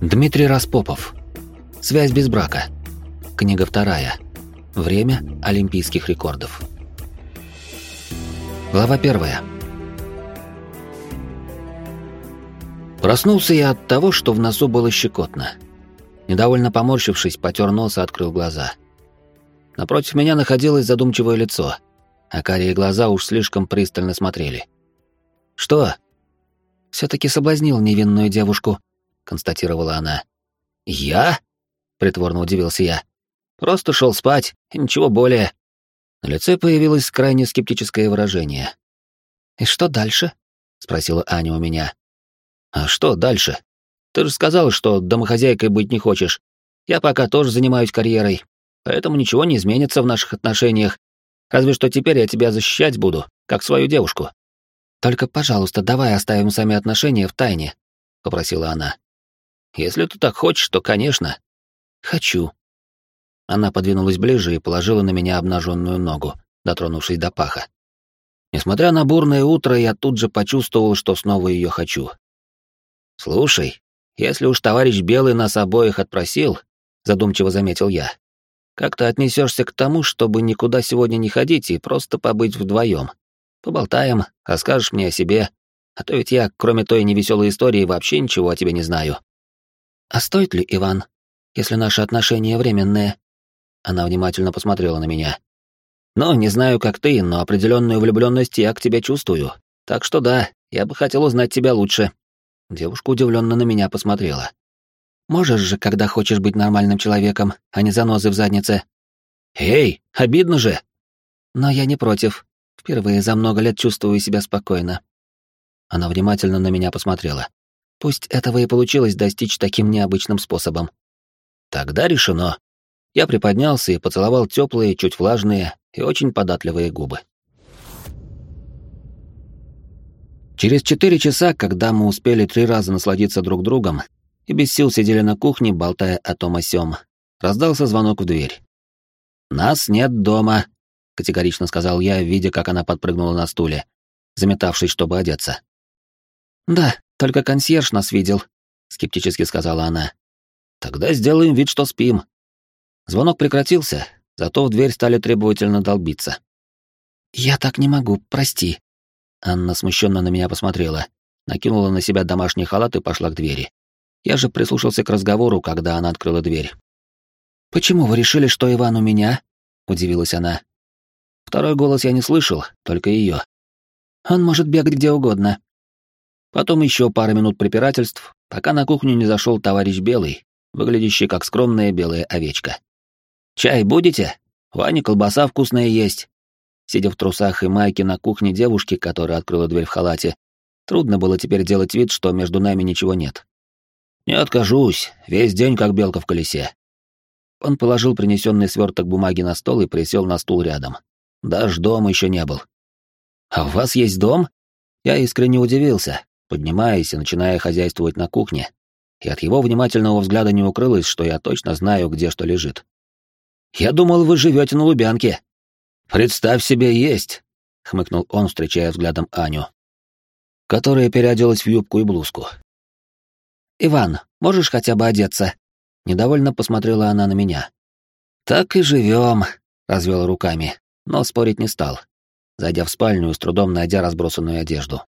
Дмитрий Распопов. Связь без брака. Книга вторая. Время олимпийских рекордов. Глава первая. Проснулся я от того, что в носу было щекотно. Недовольно поморщившись, потер нос и открыл глаза. Напротив меня находилось задумчивое лицо, а карие глаза уж слишком пристально смотрели. «Что?» «Все-таки соблазнил невинную девушку», констатировала она. «Я?» — притворно удивился я. «Просто шел спать, ничего более». На лице появилось крайне скептическое выражение. «И что дальше?» — спросила Аня у меня. «А что дальше? Ты же сказал, что домохозяйкой быть не хочешь. Я пока тоже занимаюсь карьерой, поэтому ничего не изменится в наших отношениях. Разве что теперь я тебя защищать буду, как свою девушку». «Только, пожалуйста, давай оставим сами отношения в тайне», — попросила она. Если ты так хочешь, то, конечно. Хочу. Она подвинулась ближе и положила на меня обнаженную ногу, дотронувшись до паха. Несмотря на бурное утро, я тут же почувствовал, что снова ее хочу. «Слушай, если уж товарищ Белый нас обоих отпросил», — задумчиво заметил я, — «как ты отнесешься к тому, чтобы никуда сегодня не ходить и просто побыть вдвоем? Поболтаем, расскажешь мне о себе, а то ведь я, кроме той невеселой истории, вообще ничего о тебе не знаю». «А стоит ли, Иван, если наши отношения временные?» Она внимательно посмотрела на меня. «Ну, не знаю, как ты, но определенную влюбленность я к тебе чувствую. Так что да, я бы хотел узнать тебя лучше». Девушка удивленно на меня посмотрела. «Можешь же, когда хочешь быть нормальным человеком, а не занозой в заднице». «Эй, обидно же!» «Но я не против. Впервые за много лет чувствую себя спокойно». Она внимательно на меня посмотрела. Пусть этого и получилось достичь таким необычным способом. Тогда решено. Я приподнялся и поцеловал теплые, чуть влажные и очень податливые губы. Через четыре часа, когда мы успели три раза насладиться друг другом и без сил сидели на кухне, болтая о том о сём, раздался звонок в дверь. «Нас нет дома», — категорично сказал я, видя, как она подпрыгнула на стуле, заметавшись, чтобы одеться. «Да, только консьерж нас видел», — скептически сказала она. «Тогда сделаем вид, что спим». Звонок прекратился, зато в дверь стали требовательно долбиться. «Я так не могу, прости». Анна смущенно на меня посмотрела, накинула на себя домашний халат и пошла к двери. Я же прислушался к разговору, когда она открыла дверь. «Почему вы решили, что Иван у меня?» — удивилась она. Второй голос я не слышал, только ее. «Он может бегать где угодно. Потом еще пара минут препирательств, пока на кухню не зашел товарищ Белый, выглядящий как скромная белая овечка. «Чай будете? Ваня колбаса вкусная есть». Сидя в трусах и майке на кухне девушки, которая открыла дверь в халате, трудно было теперь делать вид, что между нами ничего нет. «Не откажусь, весь день как белка в колесе». Он положил принесенный сверток бумаги на стол и присел на стул рядом. Даже дом еще не был. «А у вас есть дом?» Я искренне удивился, поднимаясь и начиная хозяйствовать на кухне, и от его внимательного взгляда не укрылось, что я точно знаю, где что лежит. «Я думал, вы живете на Лубянке». «Представь себе, есть», — хмыкнул он, встречая взглядом Аню, которая переоделась в юбку и блузку. «Иван, можешь хотя бы одеться?» Недовольно посмотрела она на меня. «Так и живем», — развел руками, но спорить не стал, зайдя в спальню, с трудом найдя разбросанную одежду.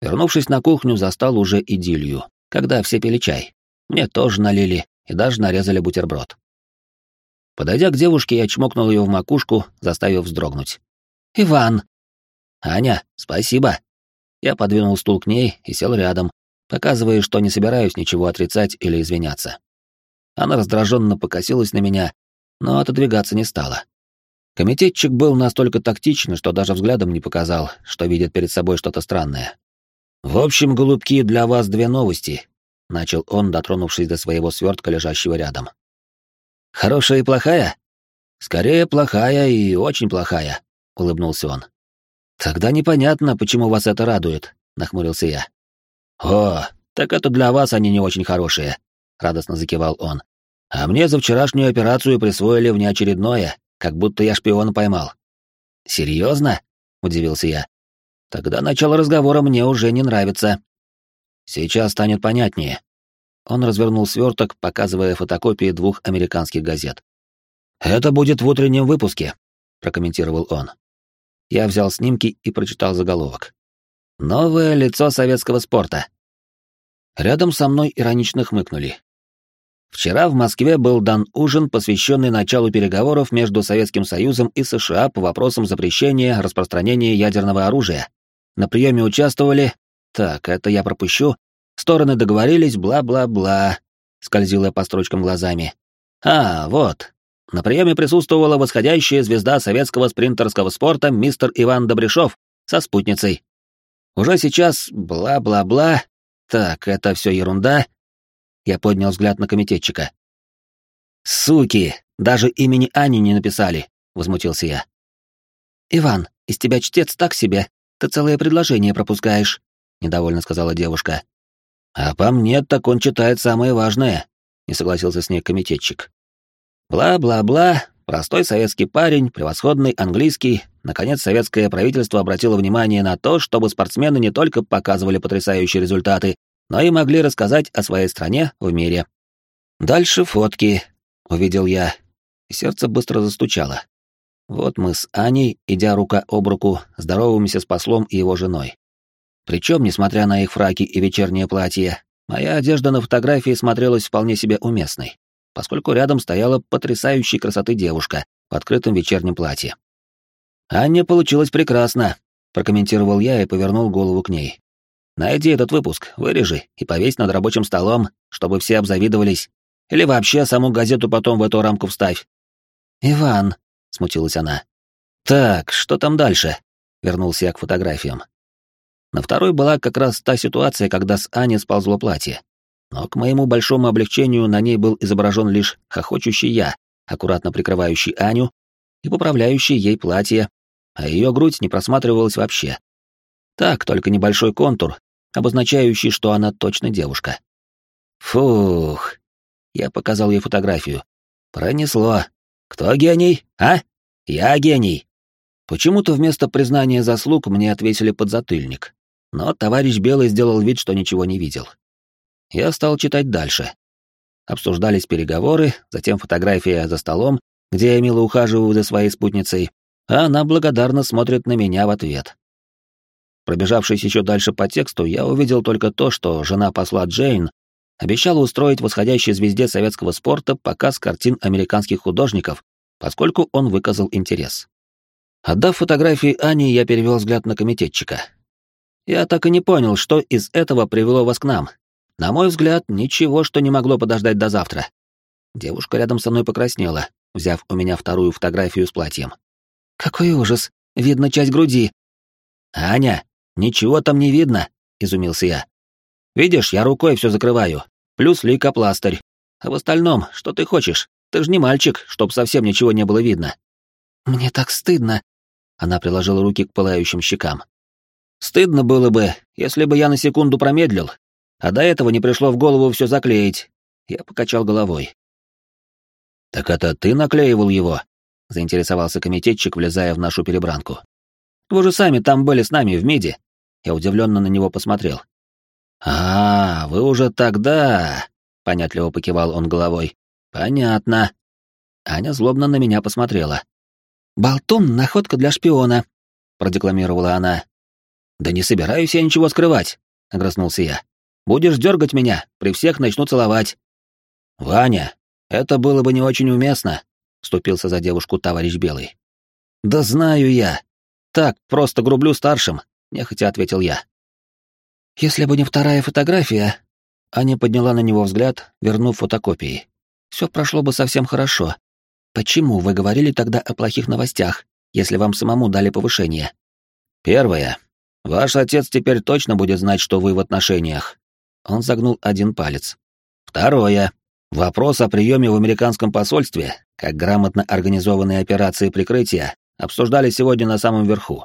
Вернувшись на кухню, застал уже идиллию, когда все пили чай. Мне тоже налили и даже нарезали бутерброд. Подойдя к девушке, я чмокнул ее в макушку, заставив вздрогнуть. «Иван!» «Аня, спасибо!» Я подвинул стул к ней и сел рядом, показывая, что не собираюсь ничего отрицать или извиняться. Она раздраженно покосилась на меня, но отодвигаться не стала. Комитетчик был настолько тактичен, что даже взглядом не показал, что видит перед собой что-то странное. «В общем, голубки, для вас две новости», — начал он, дотронувшись до своего свертка, лежащего рядом. «Хорошая и плохая?» «Скорее, плохая и очень плохая», — улыбнулся он. «Тогда непонятно, почему вас это радует», — нахмурился я. «О, так это для вас они не очень хорошие», — радостно закивал он. «А мне за вчерашнюю операцию присвоили внеочередное, как будто я шпиона поймал». «Серьезно?» — удивился я. Тогда начало разговора мне уже не нравится. Сейчас станет понятнее. Он развернул сверток, показывая фотокопии двух американских газет. «Это будет в утреннем выпуске», — прокомментировал он. Я взял снимки и прочитал заголовок. «Новое лицо советского спорта». Рядом со мной иронично хмыкнули. Вчера в Москве был дан ужин, посвященный началу переговоров между Советским Союзом и США по вопросам запрещения распространения ядерного оружия. На приеме участвовали... Так, это я пропущу. Стороны договорились, бла-бла-бла. Скользила по строчкам глазами. А, вот. На приеме присутствовала восходящая звезда советского спринтерского спорта мистер Иван Добряшов со спутницей. Уже сейчас бла-бла-бла. Так, это все ерунда. Я поднял взгляд на комитетчика. «Суки! Даже имени Ани не написали!» — возмутился я. «Иван, из тебя чтец так себе. Ты целое предложение пропускаешь», — недовольно сказала девушка. «А по мне, так он читает самое важное», — не согласился с ней комитетчик. Бла-бла-бла, простой советский парень, превосходный английский. Наконец, советское правительство обратило внимание на то, чтобы спортсмены не только показывали потрясающие результаты, но и могли рассказать о своей стране в мире. Дальше фотки, увидел я, сердце быстро застучало. Вот мы с Аней, идя рука об руку, здороваемся с послом и его женой. Причем, несмотря на их фраки и вечернее платье, моя одежда на фотографии смотрелась вполне себе уместной, поскольку рядом стояла потрясающей красоты девушка в открытом вечернем платье. «Аня получилось прекрасно», — прокомментировал я и повернул голову к ней. Найди этот выпуск, вырежи и повесь над рабочим столом, чтобы все обзавидовались. Или вообще саму газету потом в эту рамку вставь. Иван, смутилась она. Так, что там дальше? Вернулся я к фотографиям. На второй была как раз та ситуация, когда с Ани сползло платье. Но к моему большому облегчению на ней был изображен лишь хохочущий я, аккуратно прикрывающий Аню и поправляющий ей платье, а ее грудь не просматривалась вообще. Так, только небольшой контур, обозначающий, что она точно девушка. Фух. Я показал ей фотографию. Пронесло. Кто гений, а? Я гений. Почему-то вместо признания заслуг мне отвесили подзатыльник. Но товарищ Белый сделал вид, что ничего не видел. Я стал читать дальше. Обсуждались переговоры, затем фотография за столом, где я мило ухаживаю за своей спутницей, а она благодарно смотрит на меня в ответ. Пробежавшись еще дальше по тексту, я увидел только то, что жена посла Джейн обещала устроить восходящей звезде советского спорта показ картин американских художников, поскольку он выказал интерес. Отдав фотографии Ани, я перевел взгляд на комитетчика. Я так и не понял, что из этого привело вас к нам. На мой взгляд, ничего, что не могло подождать до завтра. Девушка рядом со мной покраснела, взяв у меня вторую фотографию с платьем. «Какой ужас! Видно часть груди!» «Аня, «Ничего там не видно», — изумился я. «Видишь, я рукой все закрываю, плюс лейкопластырь. А в остальном, что ты хочешь? Ты же не мальчик, чтоб совсем ничего не было видно». «Мне так стыдно», — она приложила руки к пылающим щекам. «Стыдно было бы, если бы я на секунду промедлил, а до этого не пришло в голову все заклеить». Я покачал головой. «Так это ты наклеивал его?» — заинтересовался комитетчик, влезая в нашу перебранку. «Вы же сами там были с нами в МИДе. Я удивленно на него посмотрел. «А, вы уже тогда...» — понятливо покивал он головой. «Понятно». Аня злобно на меня посмотрела. «Болтун — находка для шпиона», — продекламировала она. «Да не собираюсь я ничего скрывать», — огрызнулся я. «Будешь дергать меня, при всех начну целовать». «Ваня, это было бы не очень уместно», — вступился за девушку товарищ Белый. «Да знаю я. Так, просто грублю старшим, — нехотя ответил я. «Если бы не вторая фотография...» Аня подняла на него взгляд, вернув фотокопии. «Все прошло бы совсем хорошо. Почему вы говорили тогда о плохих новостях, если вам самому дали повышение?» «Первое. Ваш отец теперь точно будет знать, что вы в отношениях». Он загнул один палец. «Второе. Вопрос о приеме в американском посольстве, как грамотно организованные операции прикрытия, обсуждали сегодня на самом верху.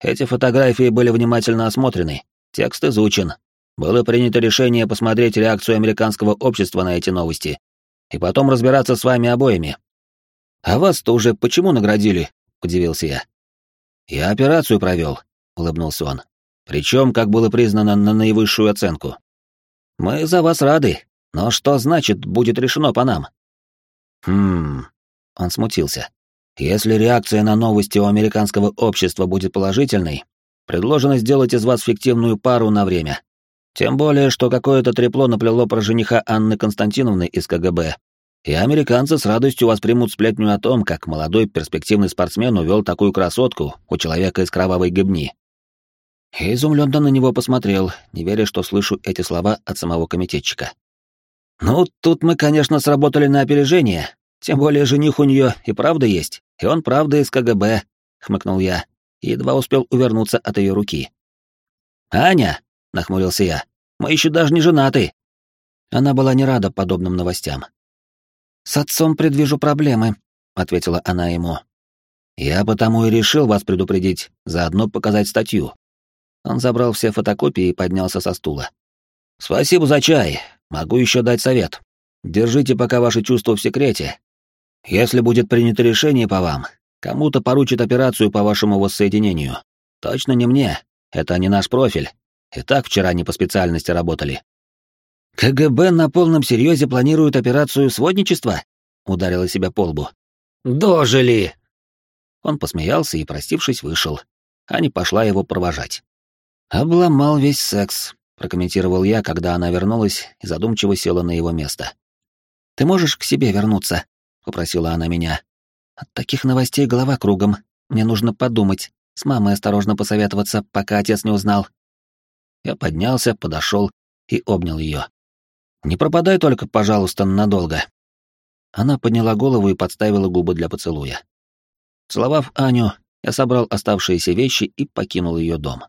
Эти фотографии были внимательно осмотрены, текст изучен. Было принято решение посмотреть реакцию американского общества на эти новости и потом разбираться с вами обоими. А вас-то уже почему наградили? удивился я. Я операцию провел, улыбнулся он. Причем, как было признано, на наивысшую оценку. Мы за вас рады, Но что значит «будет решено по нам»?» «Хм...» Он смутился. «Если реакция на новости у американского общества будет положительной, предложено сделать из вас фиктивную пару на время. Тем более, что какое-то трепло наплело про жениха Анны Константиновны из КГБ. И американцы с радостью воспримут сплетню о том, как молодой перспективный спортсмен увел такую красотку у человека из кровавой гибни. Я изумленно на него посмотрел, не веря, что слышу эти слова от самого комитетчика. «Ну, тут мы, конечно, сработали на опережение, тем более жених у нее и правда есть, и он правда из КГБ», — хмыкнул я, и едва успел увернуться от ее руки. «Аня!» нахмурился я. Мы еще даже не женаты. Она была не рада подобным новостям. С отцом предвижу проблемы, ответила она ему. Я потому и решил вас предупредить, заодно показать статью. Он забрал все фотокопии и поднялся со стула. Спасибо за чай. Могу еще дать совет. Держите пока ваши чувства в секрете. Если будет принято решение по вам, кому-то поручат операцию по вашему воссоединению. Точно не мне. Это не наш профиль. И так вчера не по специальности работали. КГБ на полном серьезе планирует операцию сводничества? Ударила себя по лбу. Дожили! Он посмеялся и, простившись, вышел. Аня пошла его провожать. «Обломал весь секс», — прокомментировал я, когда она вернулась и задумчиво села на его место. «Ты можешь к себе вернуться?» — попросила она меня. «От таких новостей голова кругом. Мне нужно подумать, с мамой осторожно посоветоваться, пока отец не узнал. Я поднялся, подошел и обнял ее. «Не пропадай только, пожалуйста, надолго». Она подняла голову и подставила губы для поцелуя. Целовав Аню, я собрал оставшиеся вещи и покинул ее дом.